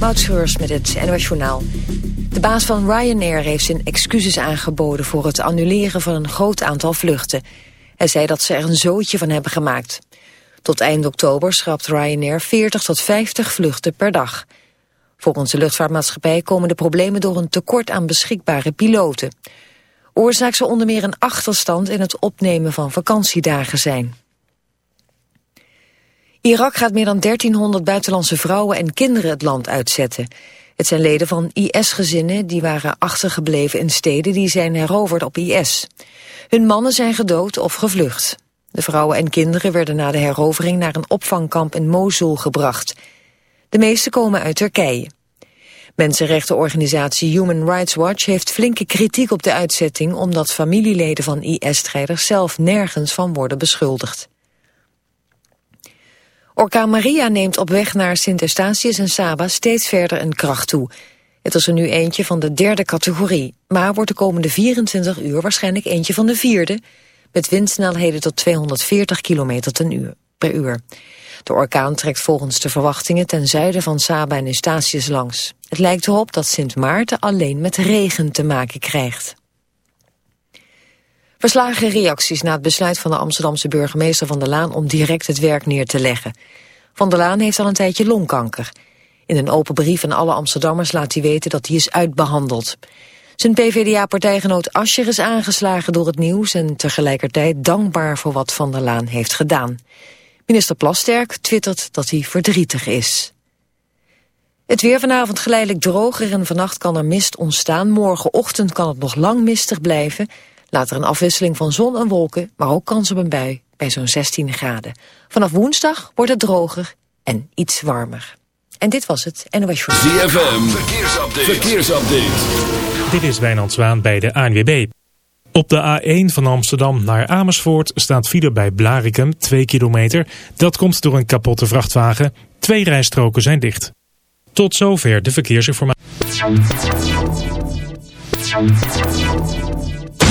Moutschreurs met het NOS. De baas van Ryanair heeft zijn excuses aangeboden... voor het annuleren van een groot aantal vluchten. Hij zei dat ze er een zootje van hebben gemaakt. Tot eind oktober schrapt Ryanair 40 tot 50 vluchten per dag. Volgens de luchtvaartmaatschappij komen de problemen... door een tekort aan beschikbare piloten. Oorzaak zou onder meer een achterstand... in het opnemen van vakantiedagen zijn. Irak gaat meer dan 1300 buitenlandse vrouwen en kinderen het land uitzetten. Het zijn leden van IS-gezinnen die waren achtergebleven in steden die zijn heroverd op IS. Hun mannen zijn gedood of gevlucht. De vrouwen en kinderen werden na de herovering naar een opvangkamp in Mosul gebracht. De meeste komen uit Turkije. Mensenrechtenorganisatie Human Rights Watch heeft flinke kritiek op de uitzetting... omdat familieleden van IS-strijders zelf nergens van worden beschuldigd. Orkaan Maria neemt op weg naar Sint Eustatius en Saba steeds verder een kracht toe. Het is er nu eentje van de derde categorie, maar wordt de komende 24 uur waarschijnlijk eentje van de vierde, met windsnelheden tot 240 km per uur. De orkaan trekt volgens de verwachtingen ten zuiden van Saba en Eustatius langs. Het lijkt erop dat Sint Maarten alleen met regen te maken krijgt. Verslagen reacties na het besluit van de Amsterdamse burgemeester Van der Laan om direct het werk neer te leggen. Van der Laan heeft al een tijdje longkanker. In een open brief aan alle Amsterdammers laat hij weten dat hij is uitbehandeld. Zijn PvdA-partijgenoot Ascher is aangeslagen door het nieuws... en tegelijkertijd dankbaar voor wat Van der Laan heeft gedaan. Minister Plasterk twittert dat hij verdrietig is. Het weer vanavond geleidelijk droger en vannacht kan er mist ontstaan. Morgenochtend kan het nog lang mistig blijven... Later een afwisseling van zon en wolken, maar ook kans op een bui bij zo'n 16 graden. Vanaf woensdag wordt het droger en iets warmer. En dit was het NOS Show. ZFM, verkeersupdate. verkeersupdate. Dit is Wijnand Zwaan bij de ANWB. Op de A1 van Amsterdam naar Amersfoort staat file bij Blarikum 2 kilometer. Dat komt door een kapotte vrachtwagen. Twee rijstroken zijn dicht. Tot zover de verkeersinformatie.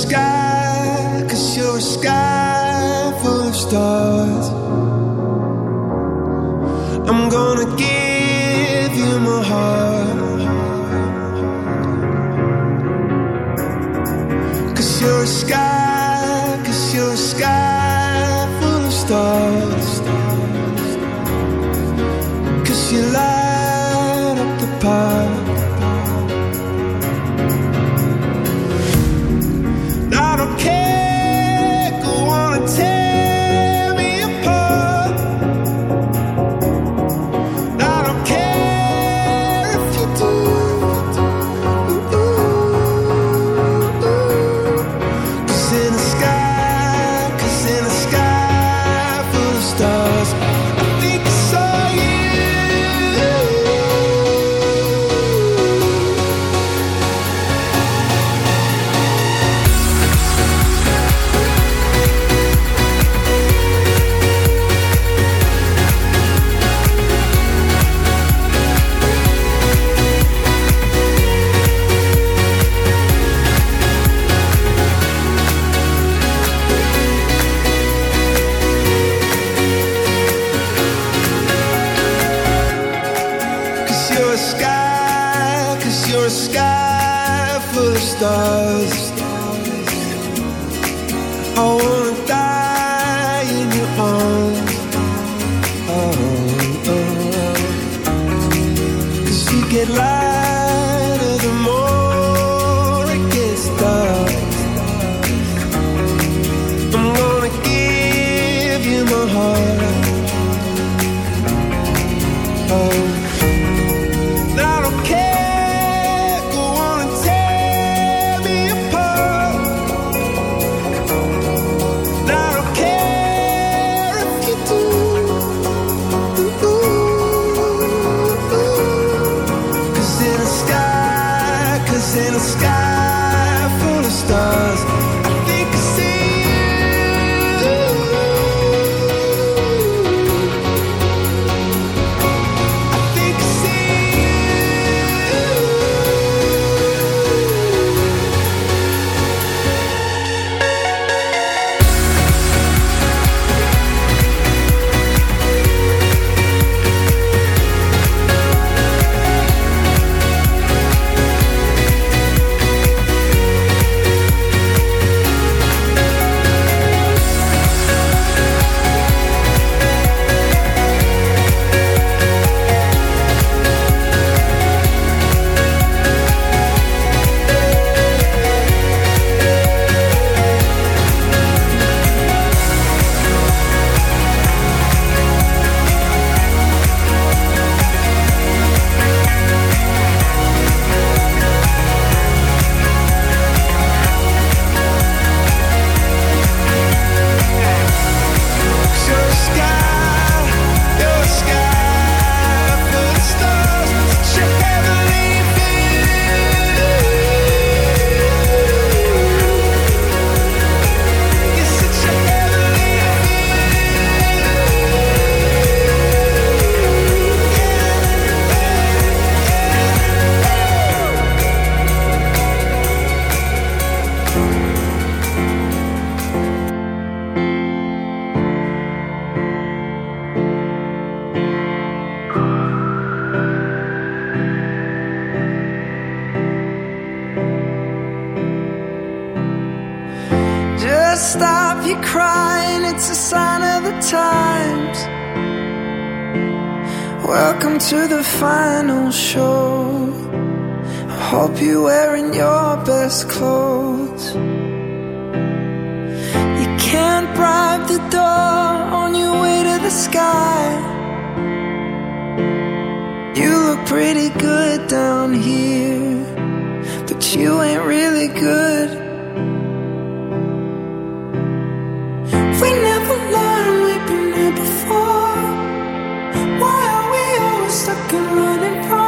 sky, cause you're a sky full of stars. I'm gonna give you my heart. Cause you're a sky. Why are we always stuck and running from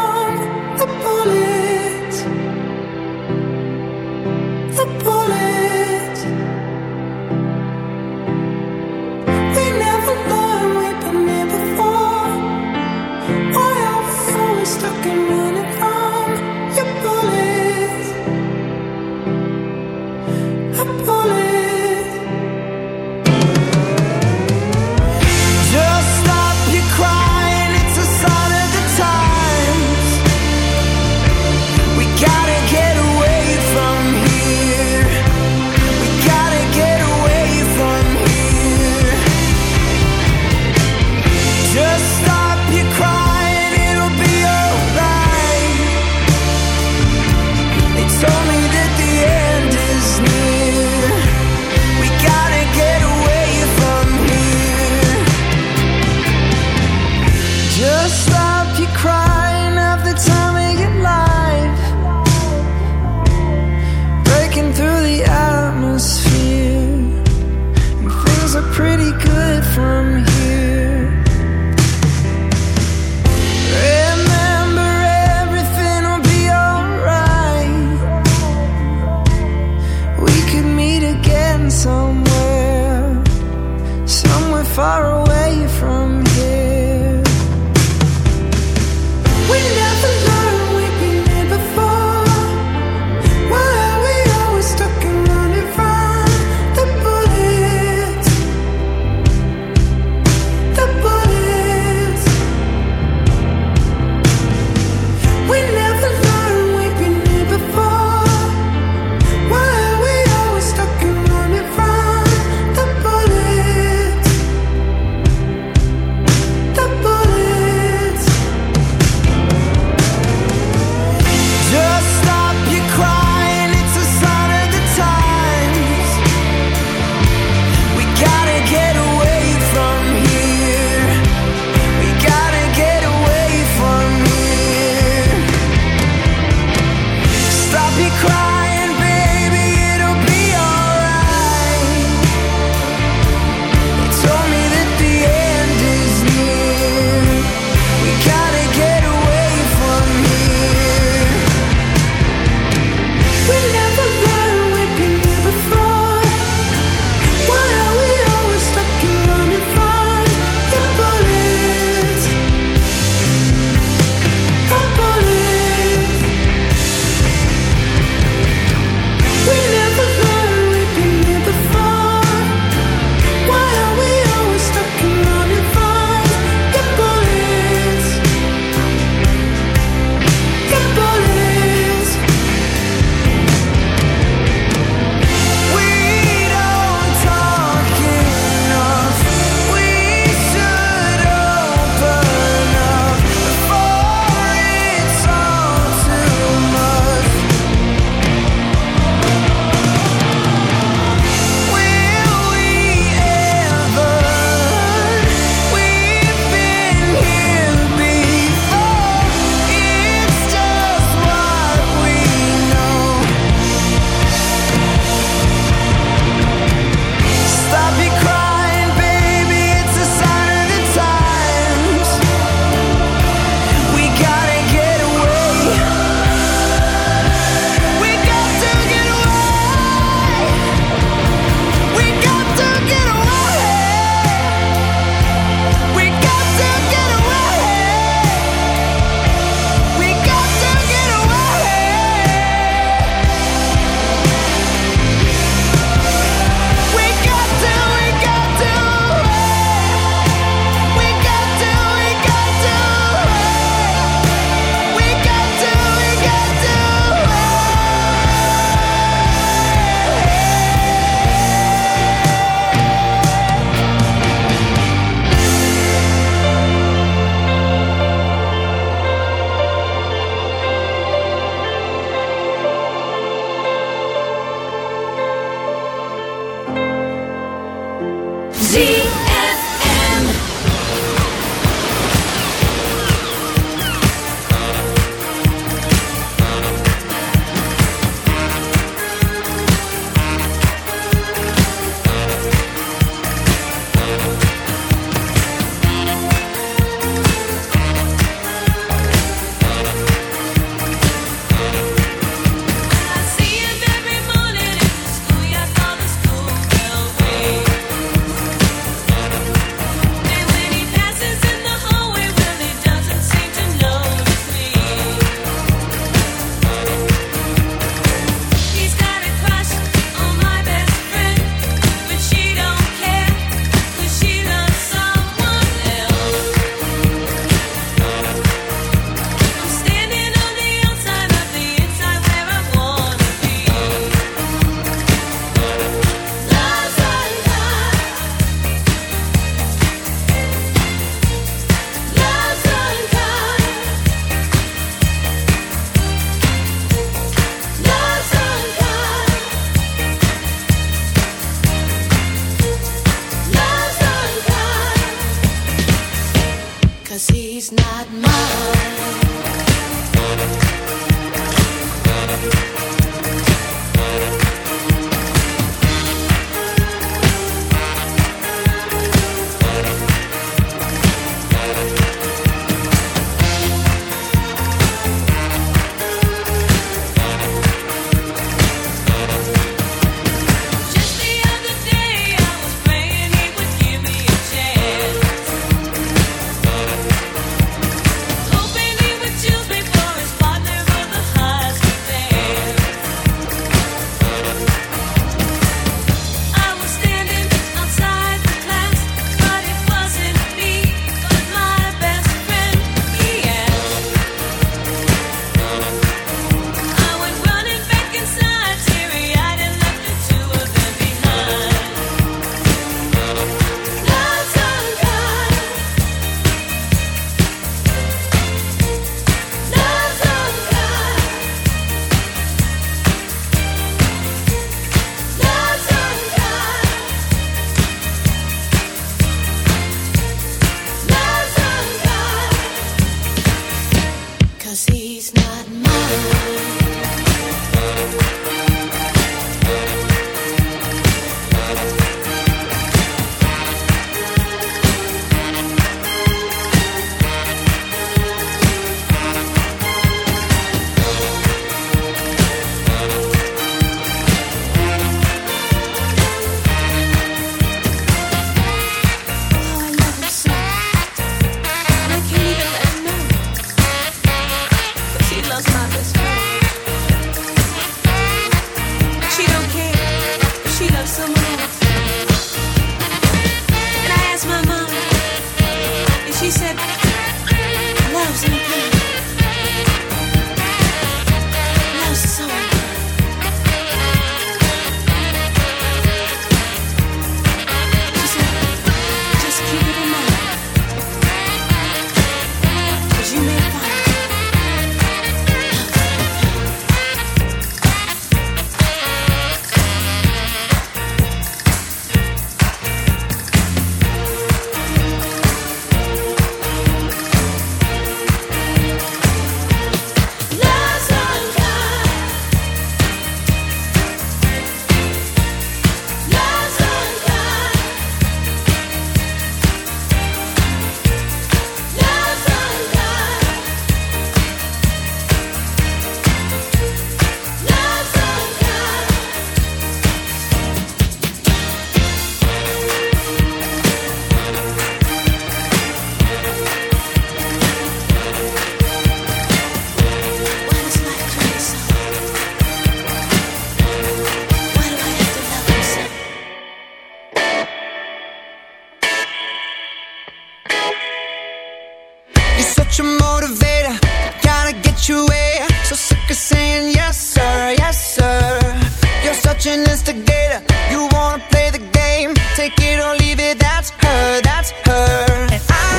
instigator. You wanna play the game, take it or leave it. That's her, that's her. And I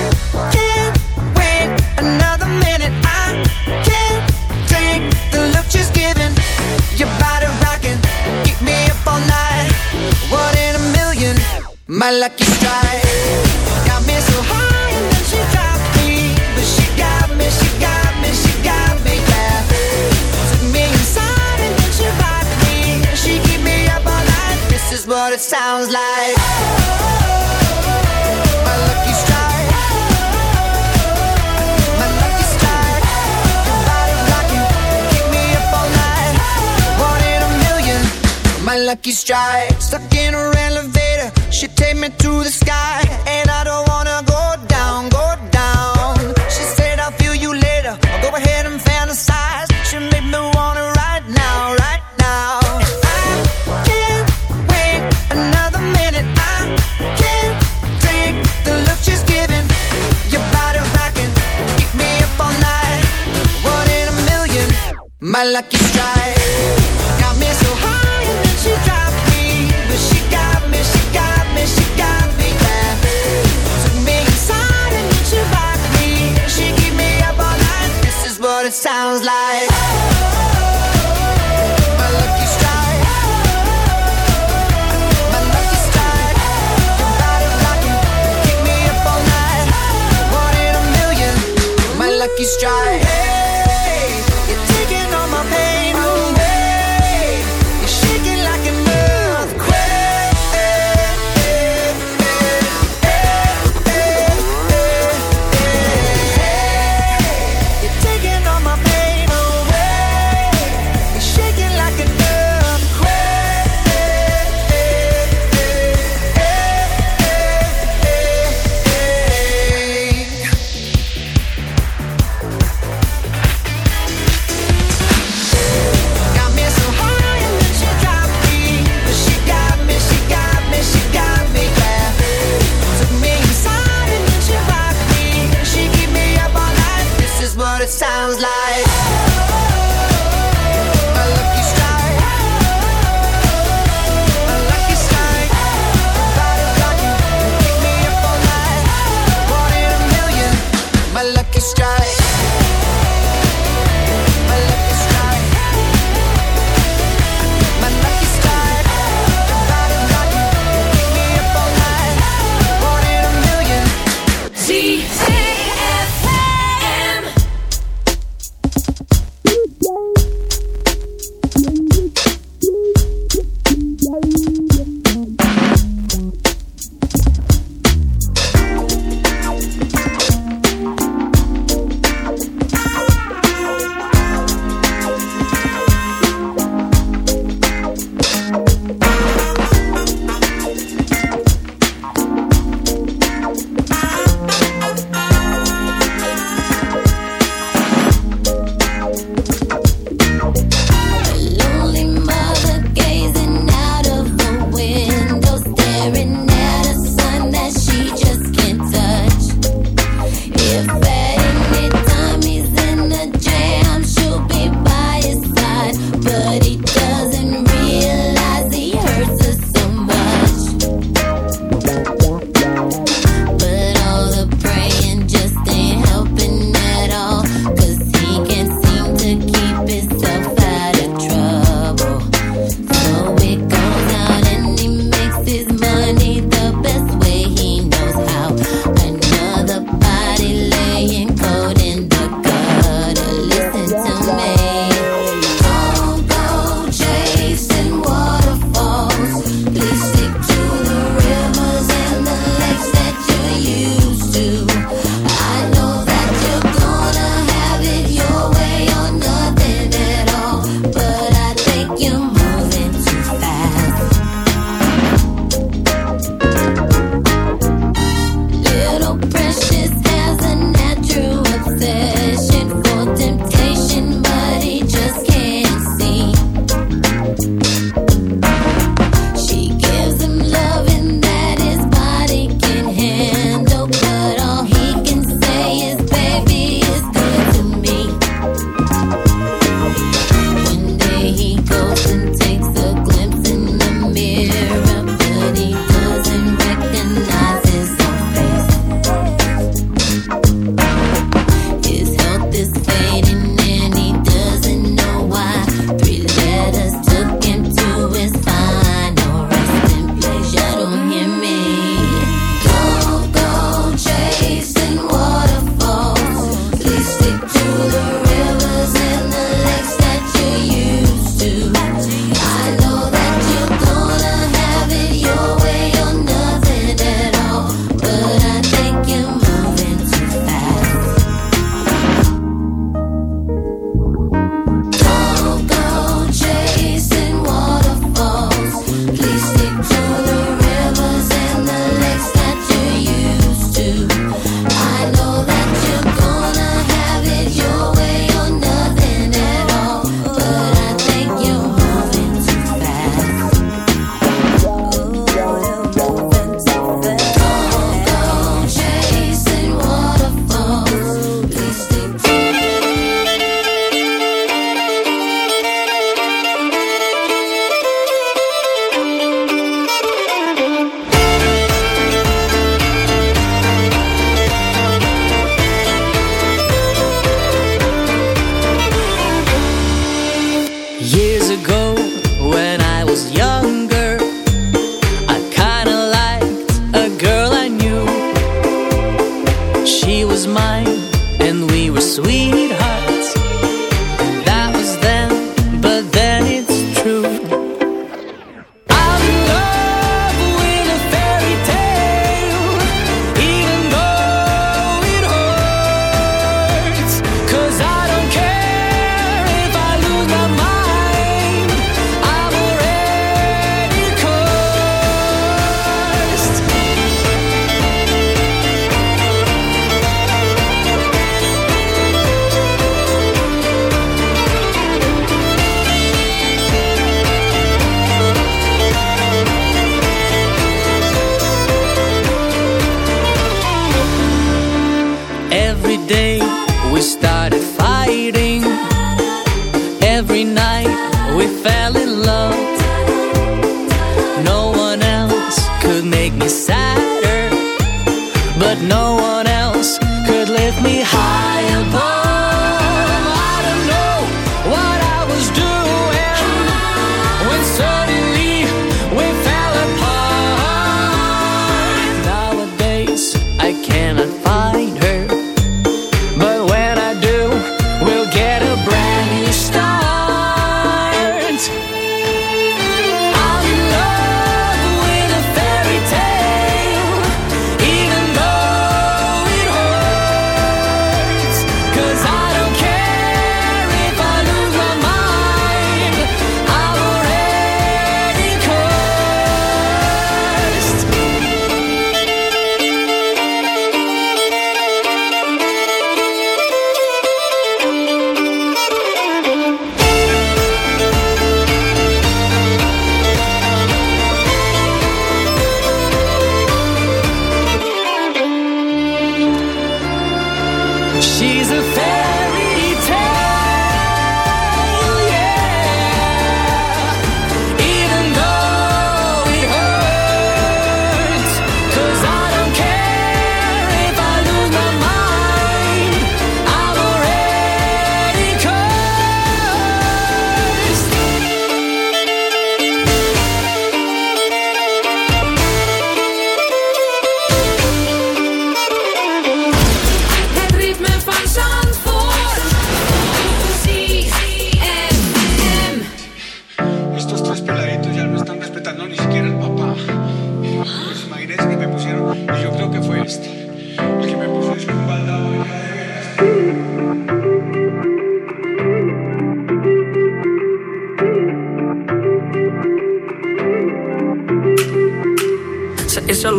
can't wait another minute. I can't take the look she's giving. Your body keep me up all night. One in a million, my lucky strike got me so high. sounds like. My lucky strike. My lucky strike. Keep me up all night. One in a million. My lucky strike. Stuck in her elevator, she take me to the sky make me sadder, but no one else could lift me high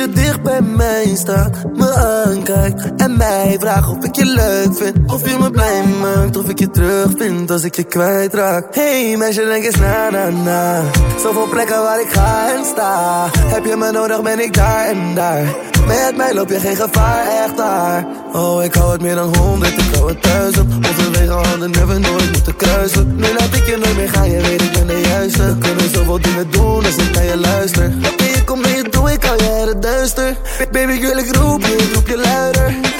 je dicht bij mij staat, me aankijkt en mij vraagt of ik je leuk vind. Of je me blij maakt, of ik je terug vind als ik je kwijtraak. Hey meisje, denk eens na na na. Zoveel plekken waar ik ga en sta. Heb je me nodig, ben ik daar en daar. Met mij loop je geen gevaar, echt daar. Oh, ik hou het meer dan honderd, ik hou het duizend. Onze wegen handen never nooit moeten kruisen. Nu laat ik je nooit meer gaan, je weet ik ben de juiste. We kunnen zoveel dingen doen als ik naar je luister. Oké, ik kom je toe, ik uit het duister. Baby, wil ik roep je, roep je luider.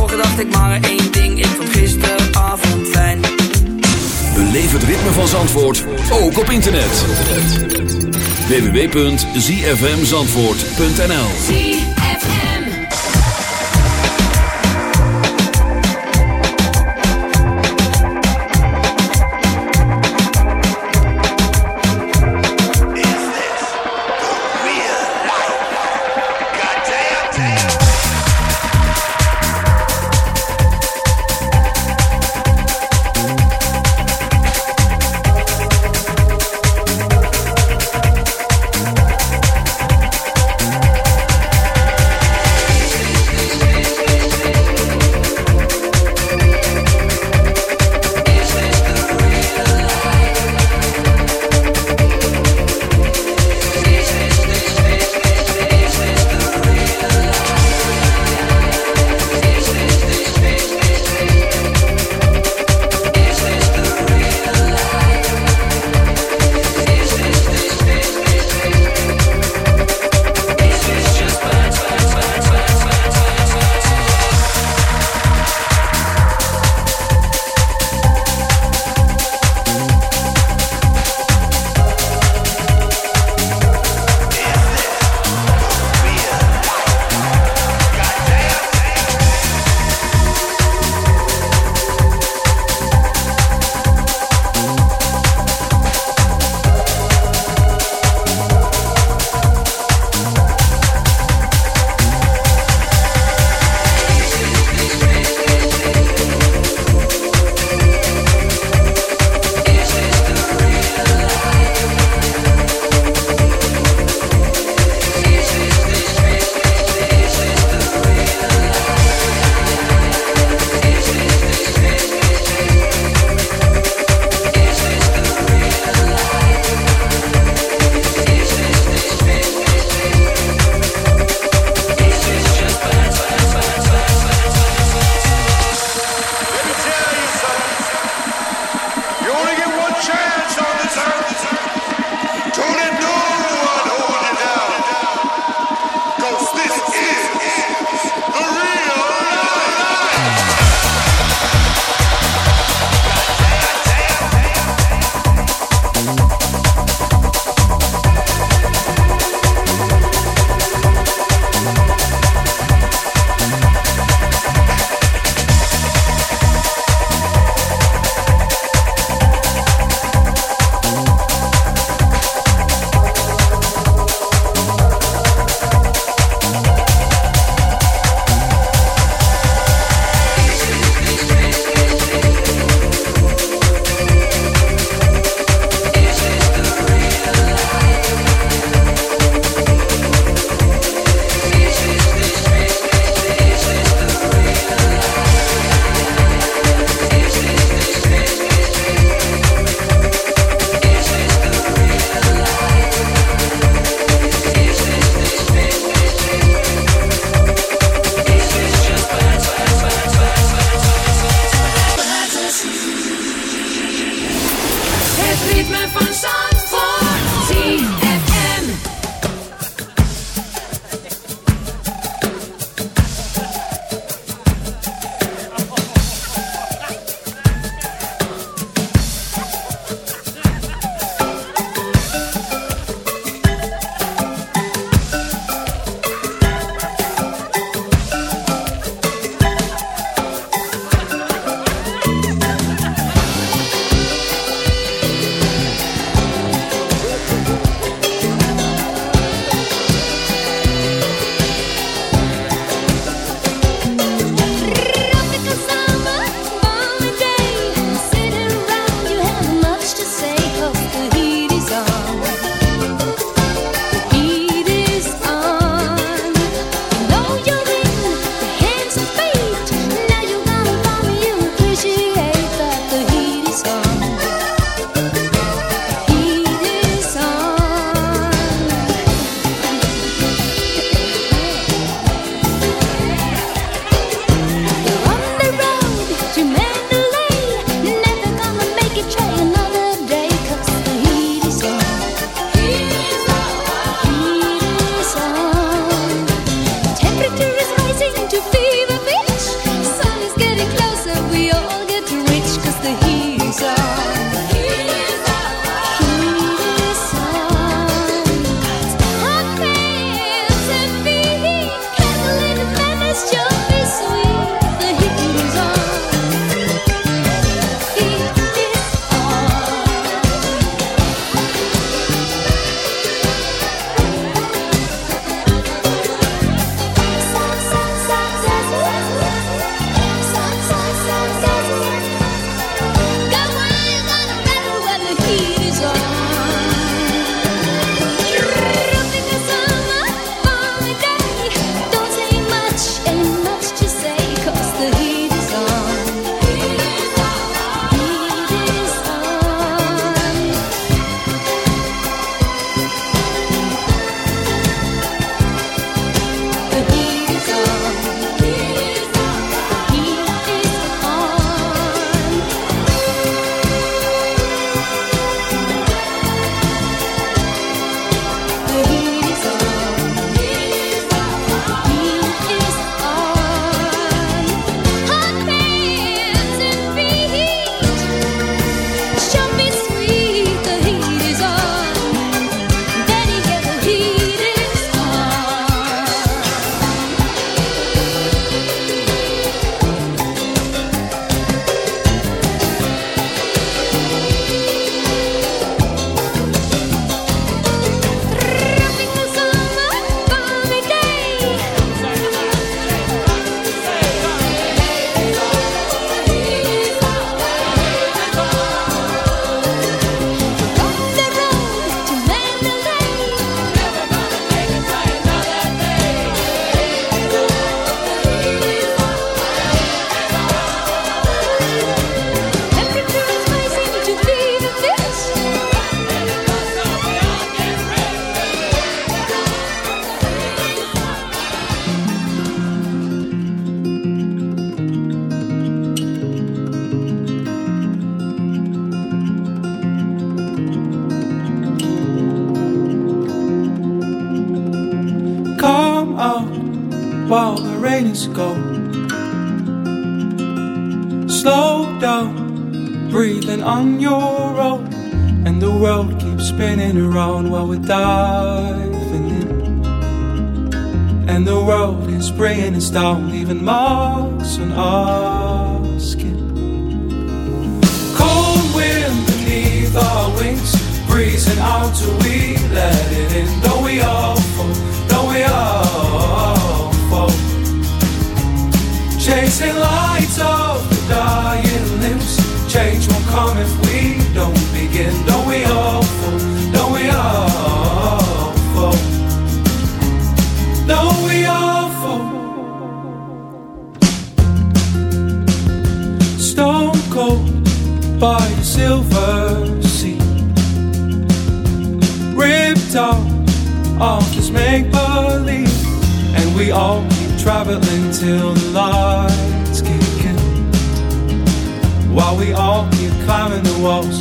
vanmorgen, dacht ik maar aan één ding. Ik vond gisteravond fijn. Beleef het ritme van Zandvoort, ook op internet. www.zfmzandvoort.nl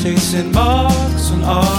chasing marks on our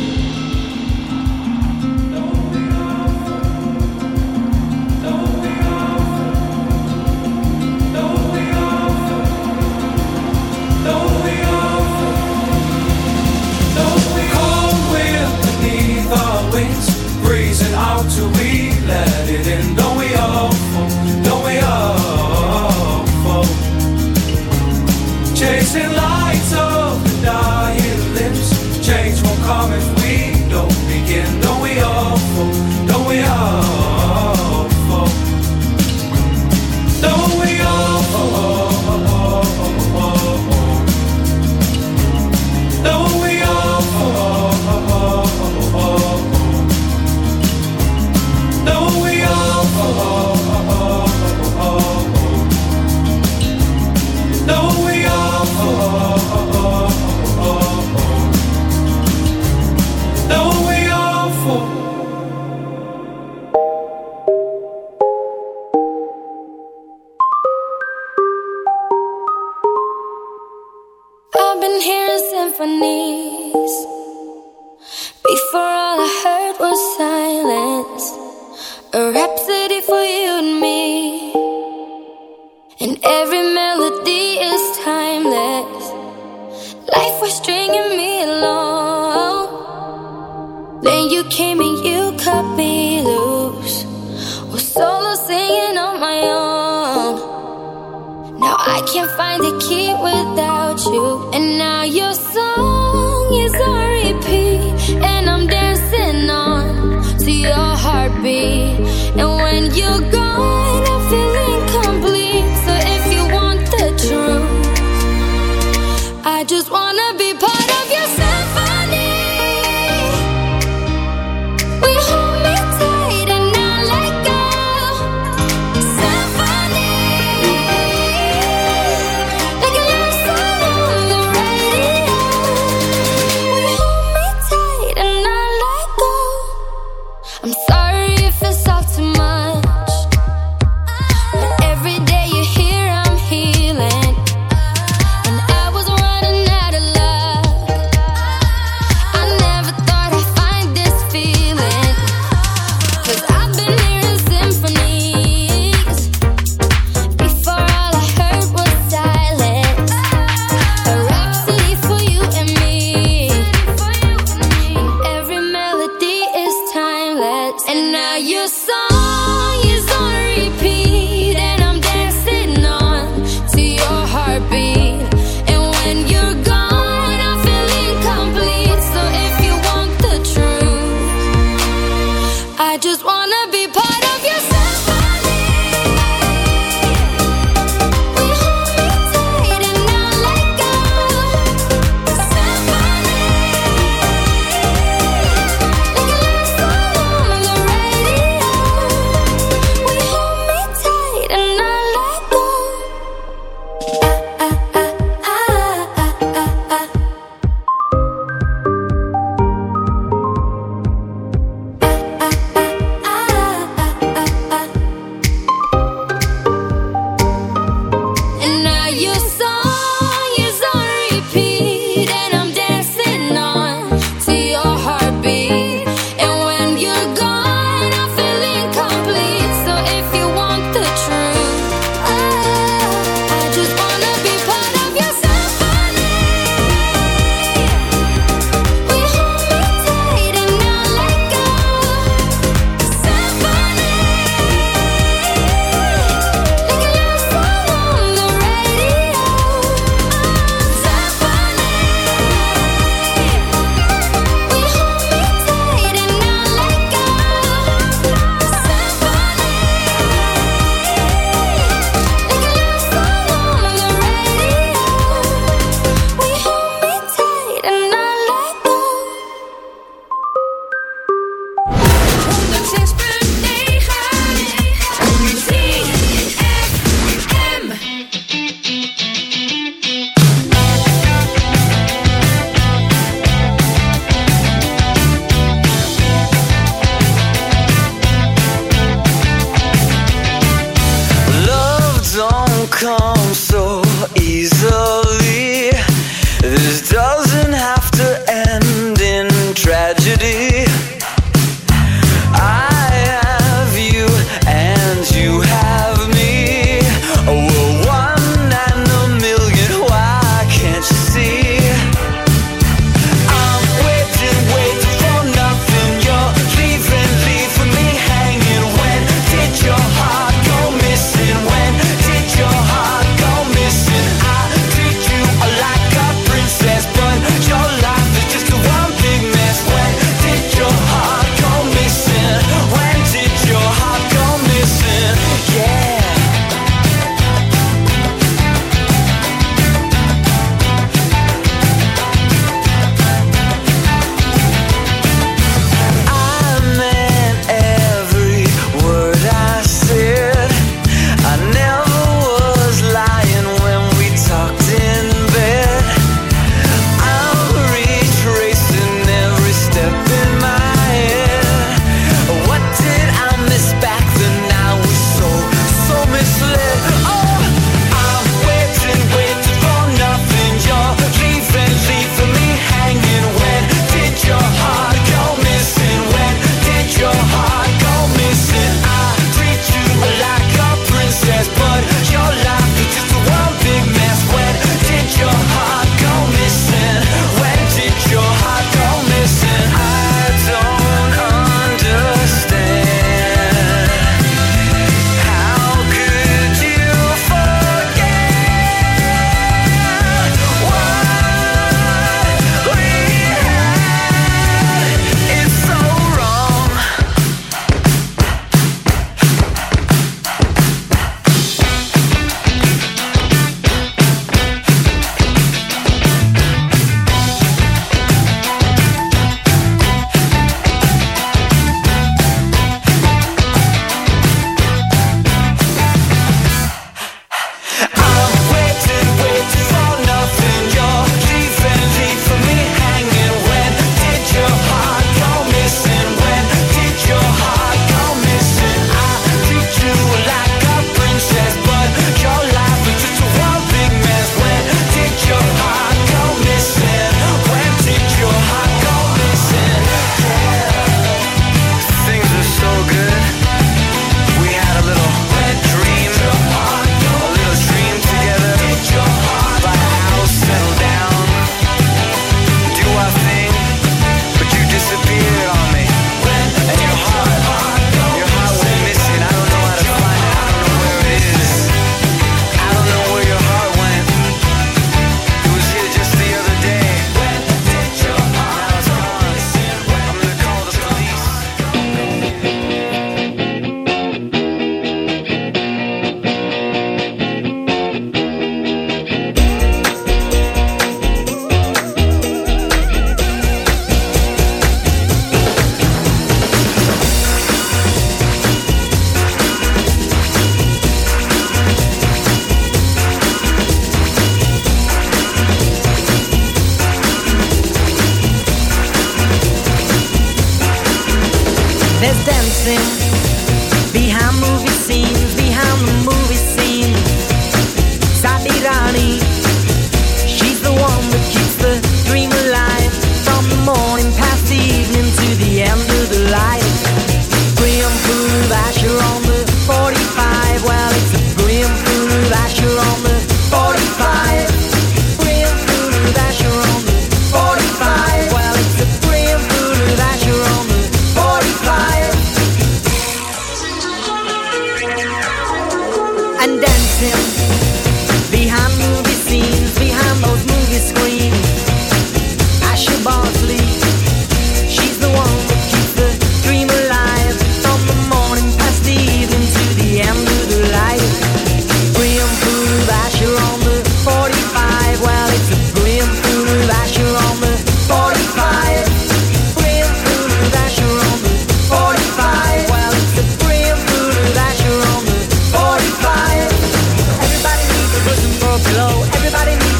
to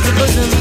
the rhythm